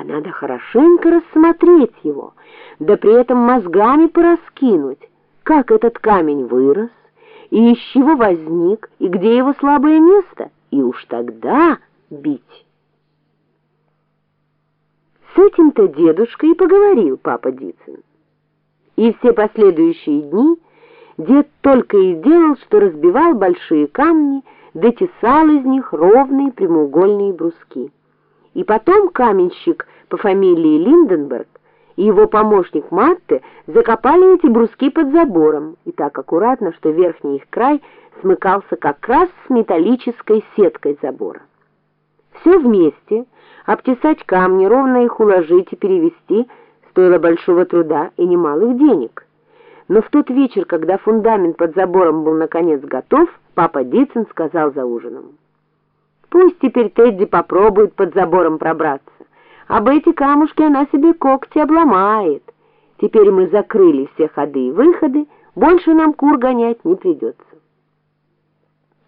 а надо хорошенько рассмотреть его, да при этом мозгами пораскинуть, как этот камень вырос, и из чего возник, и где его слабое место, и уж тогда бить. С этим-то дедушкой и поговорил папа Дицын. И все последующие дни дед только и делал, что разбивал большие камни, дотесал из них ровные прямоугольные бруски. И потом каменщик по фамилии Линденберг и его помощник Матте закопали эти бруски под забором, и так аккуратно, что верхний их край смыкался как раз с металлической сеткой забора. Все вместе, обтесать камни, ровно их уложить и перевести, стоило большого труда и немалых денег. Но в тот вечер, когда фундамент под забором был наконец готов, папа Дицин сказал за ужином. Пусть теперь Тедди попробует под забором пробраться. Об эти камушки она себе когти обломает. Теперь мы закрыли все ходы и выходы, больше нам кур гонять не придется.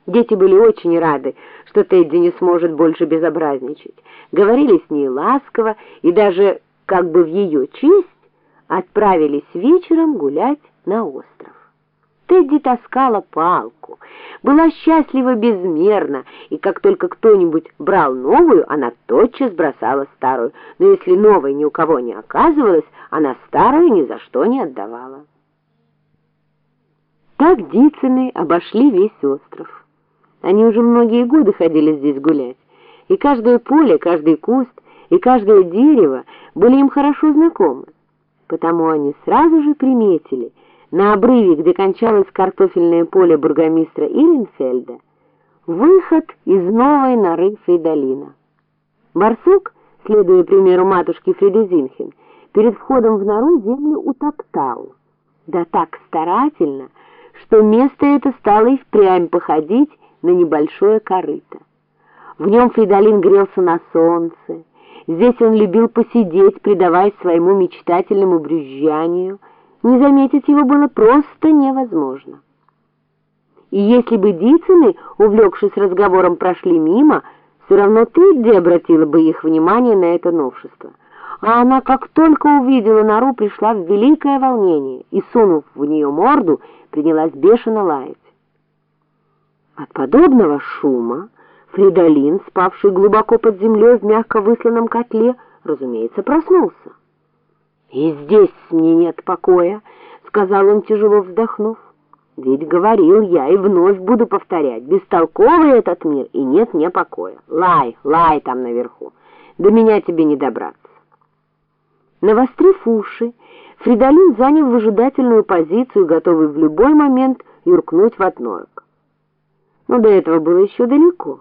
Дети были очень рады, что Тедди не сможет больше безобразничать. Говорили с ней ласково и даже, как бы в ее честь, отправились вечером гулять на остров. Тедди таскала палку, была счастлива безмерно, и как только кто-нибудь брал новую, она тотчас бросала старую, но если новой ни у кого не оказывалось, она старую ни за что не отдавала. Так Дицыны обошли весь остров. Они уже многие годы ходили здесь гулять, и каждое поле, каждый куст и каждое дерево были им хорошо знакомы, потому они сразу же приметили — на обрыве, где кончалось картофельное поле бургомистра Иренфельда, выход из новой норы Фридолина. Барсук, следуя примеру матушки Фридезинхен, перед входом в нору землю утоптал. Да так старательно, что место это стало и впрямь походить на небольшое корыто. В нем Фридолин грелся на солнце. Здесь он любил посидеть, предаваясь своему мечтательному брюзжанию — не заметить его было просто невозможно. И если бы Дицыны, увлекшись разговором, прошли мимо, все равно Тедди обратила бы их внимание на это новшество. А она, как только увидела нору, пришла в великое волнение и, сунув в нее морду, принялась бешено лаять. От подобного шума Фридолин, спавший глубоко под землей в мягко высланном котле, разумеется, проснулся. «И здесь мне нет покоя», — сказал он, тяжело вздохнув. «Ведь говорил я и вновь буду повторять, бестолковый этот мир, и нет мне покоя. Лай, лай там наверху, до меня тебе не добраться». Навострив уши, Фридолин занял выжидательную позицию, готовый в любой момент юркнуть в отнорок. Но до этого было еще далеко.